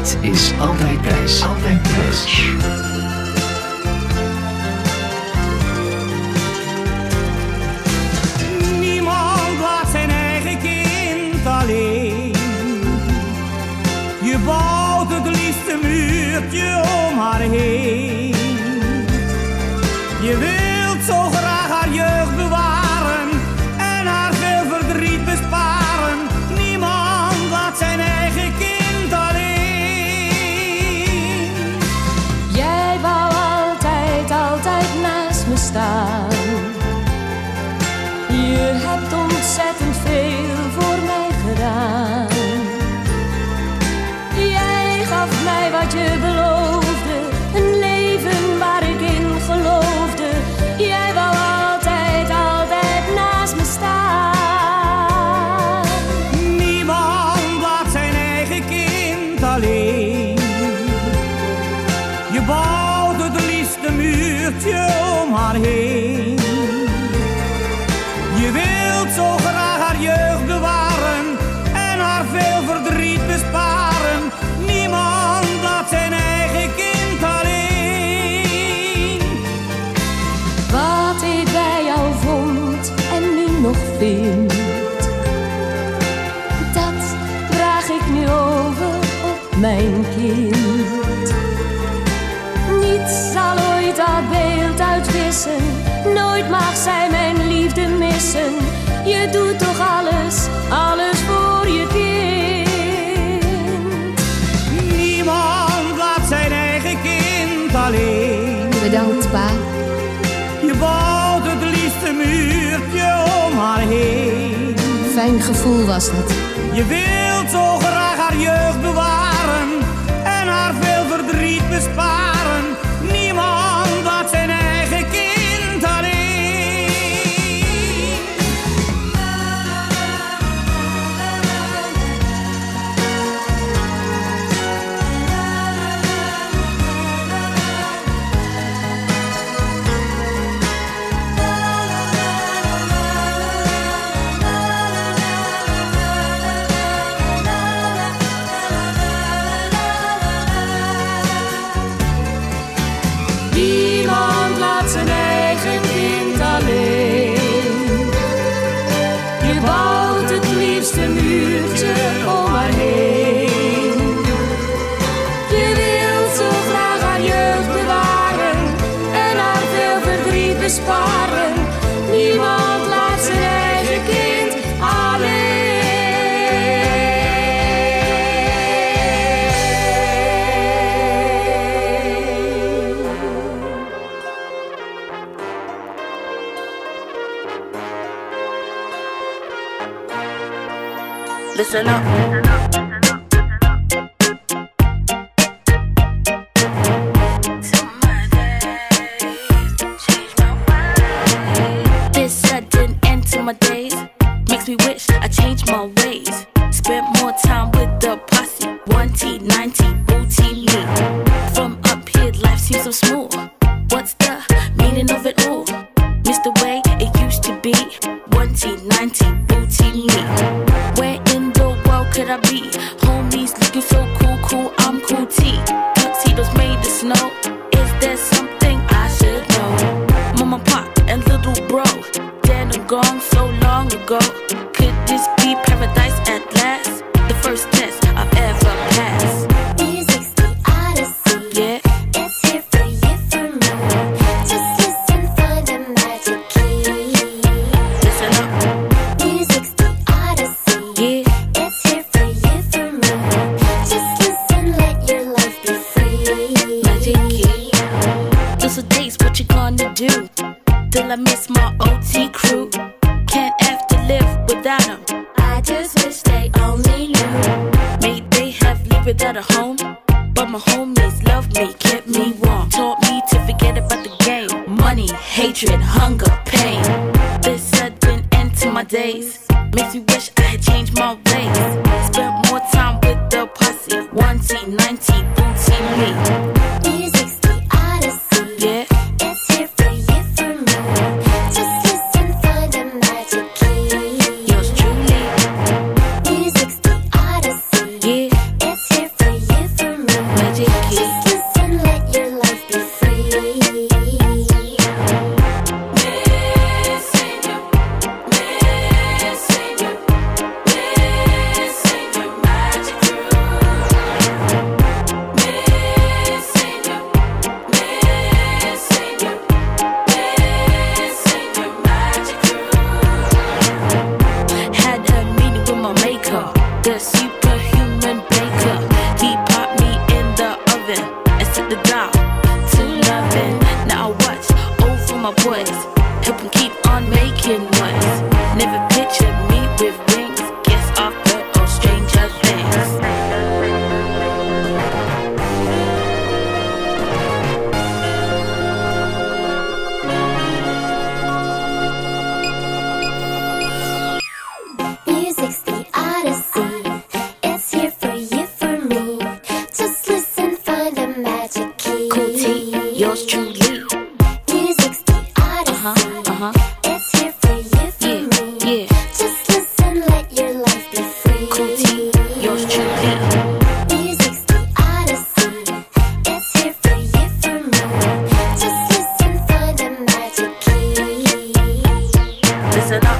Dit is Altijd Prijs. Altijd Prijs. zo graag haar jeugd bewaren en haar veel verdriet besparen. Niemand laat zijn eigen kind alleen. Wat ik bij jou vond en nu nog vind. dat vraag ik nu over op Mijn kind, niets zal ooit dat beeld uitwissen nooit mag zij mijn liefde missen je doet toch alles, alles voor je kind. Niemand laat zijn eigen kind alleen. Bedankt, pa. Je bouwt het liefste muurtje om haar heen. Fijn gevoel was het. Je wilt zo graag haar jeugd bewaren en haar veel verdriet besparen. Listen up. days. Makes me wish I had changed my ways. Spent more time with the posse. 1T, 19, 13, me. And I.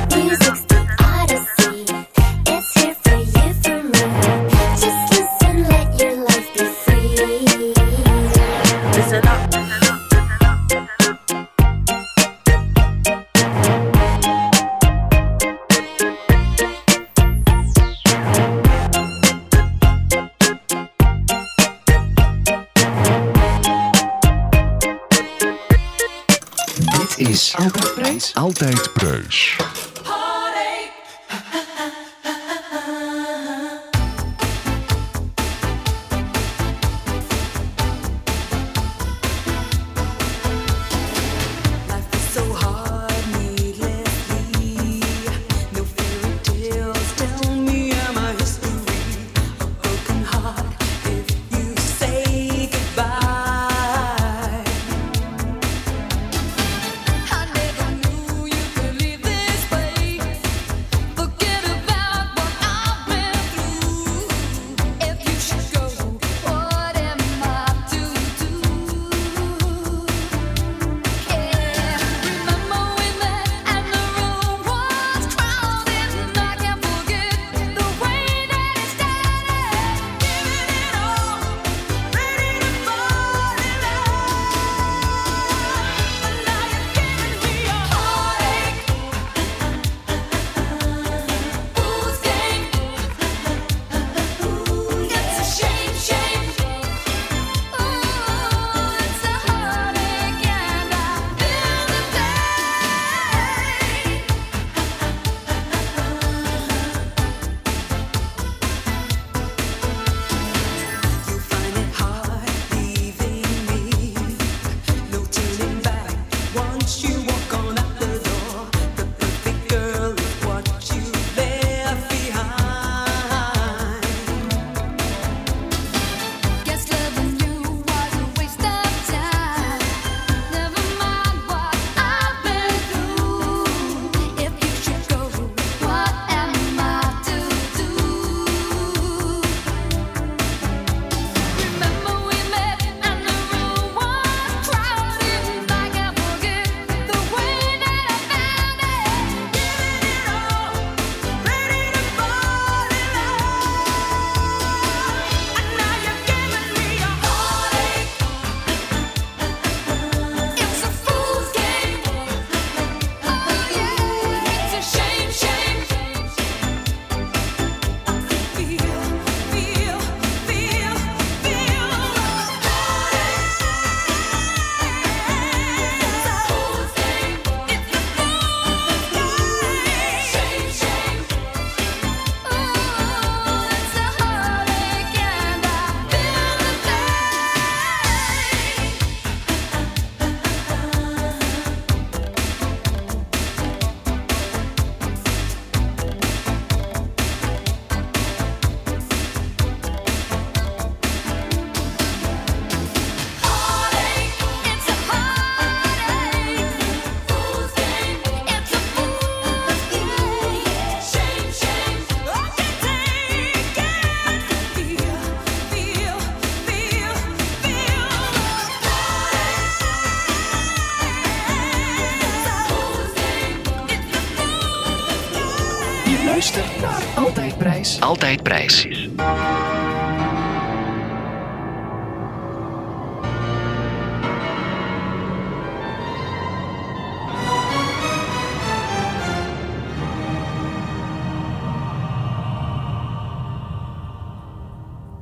altijd prijs.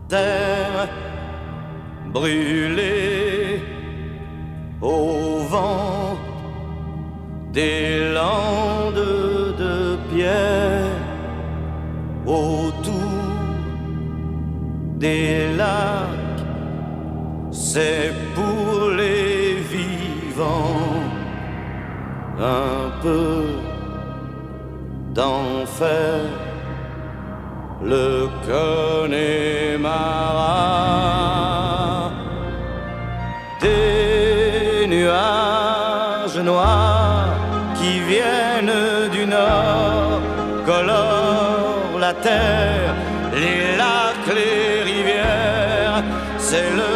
Terre brûlée au vent des des lacs, c'est pour les vivants un peu d'enfer. Le Connemara des nuages noirs qui viennent du nord colorent la terre c'est le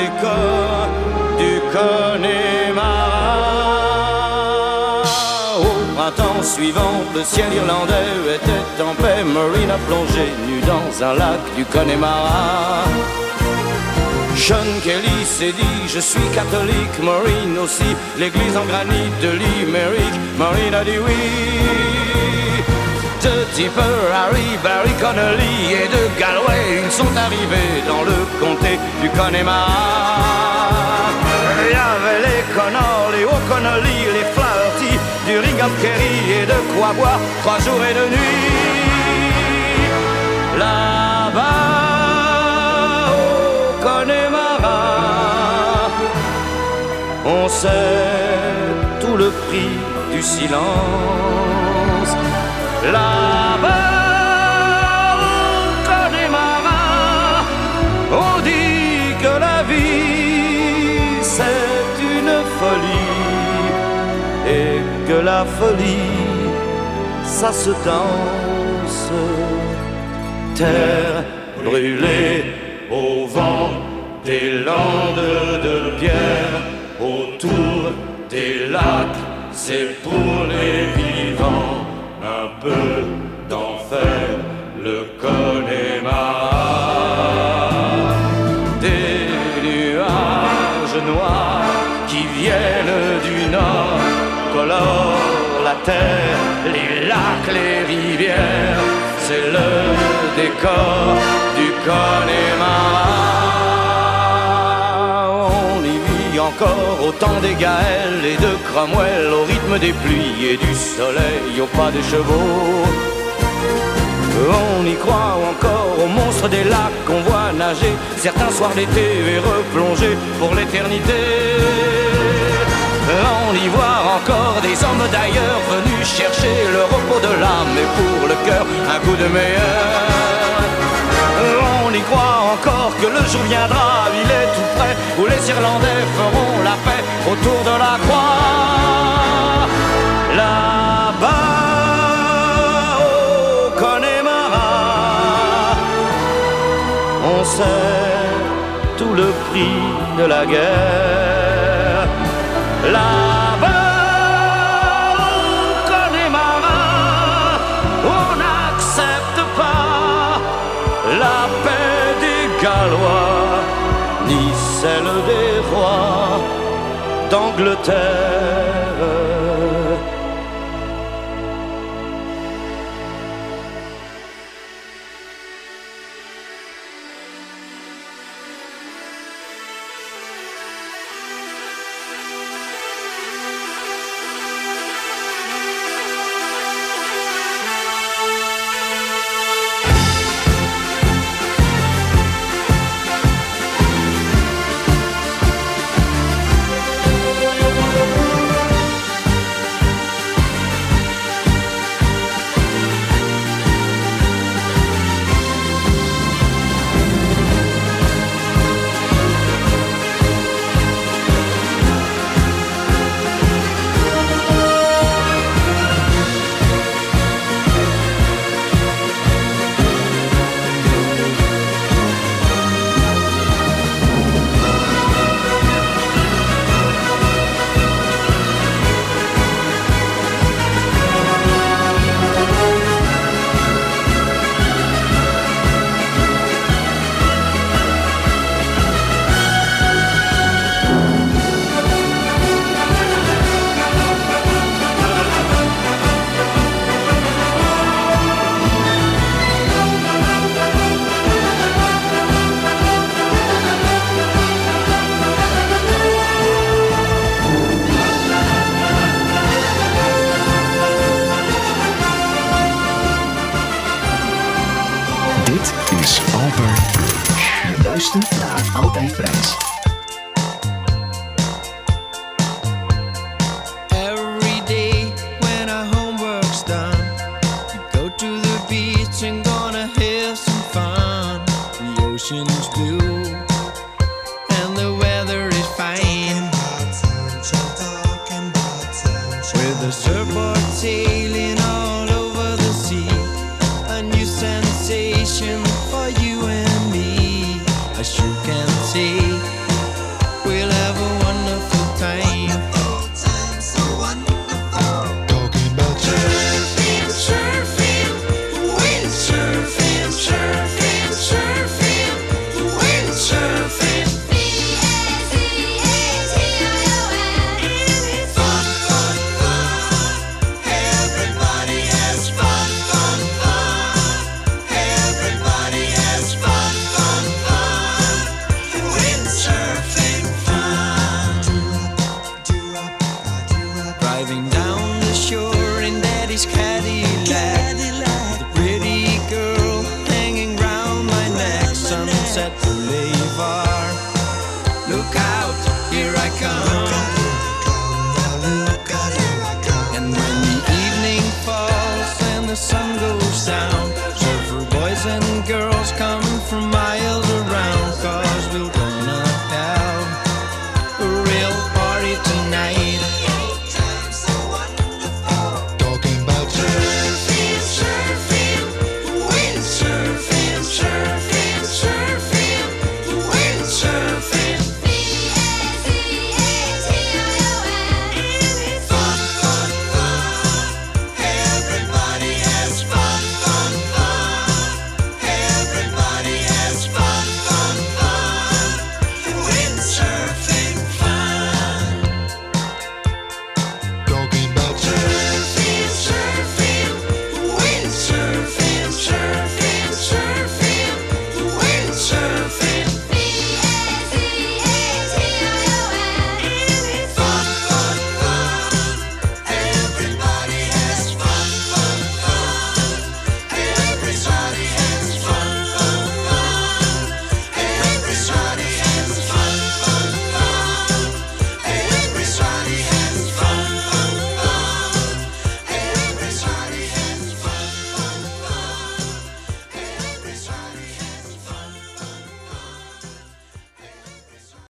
décor du Connemara. Au printemps suivant, le ciel irlandais était en paix. Marina plongé, nue dans un lac du Connemara. John Kelly s'est dit Je suis catholique, Maureen aussi, l'église en granit de l'Imérique. Maureen a dit oui de Tipper, Harry, Barry, Connolly et de Galway, ils sont arrivés dans le comté du Connemara. Il y avait les Connors, les O'Connolly, les Flaherty, du Ring of Kerry et de quoi boire trois jours et deux nuits. Là-bas, au Connemara, on sait tout le prix du silence. Au Connemara, on dit que la vie c'est une folie. Et que la folie ça se danse. Terre brûlée au vent des landes de pierre. Autour des lacs, c'est pour les vivants peu d'enfer, le Connemara. Des nuages noirs qui viennent du nord colorent la terre, les lacs, les rivières, c'est le décor du Connemara. On y vit encore au temps des Gaëls et de Cromwell, au des pluies et du soleil, au pas des chevaux. On y croit encore aux monstres des lacs qu'on voit nager certains soirs d'été et replonger pour l'éternité. On y voit encore des hommes d'ailleurs venus chercher le repos de l'âme et pour le cœur un coup de meilleur. Encore que le jour viendra, il est tout près, où les Irlandais feront la paix autour de la croix. Là-bas, au Connemara, on sait tout le prix de la guerre. Là-bas, Ni celle des rois d'Angleterre. Dit is. Je luistert naar Altijd Prijs.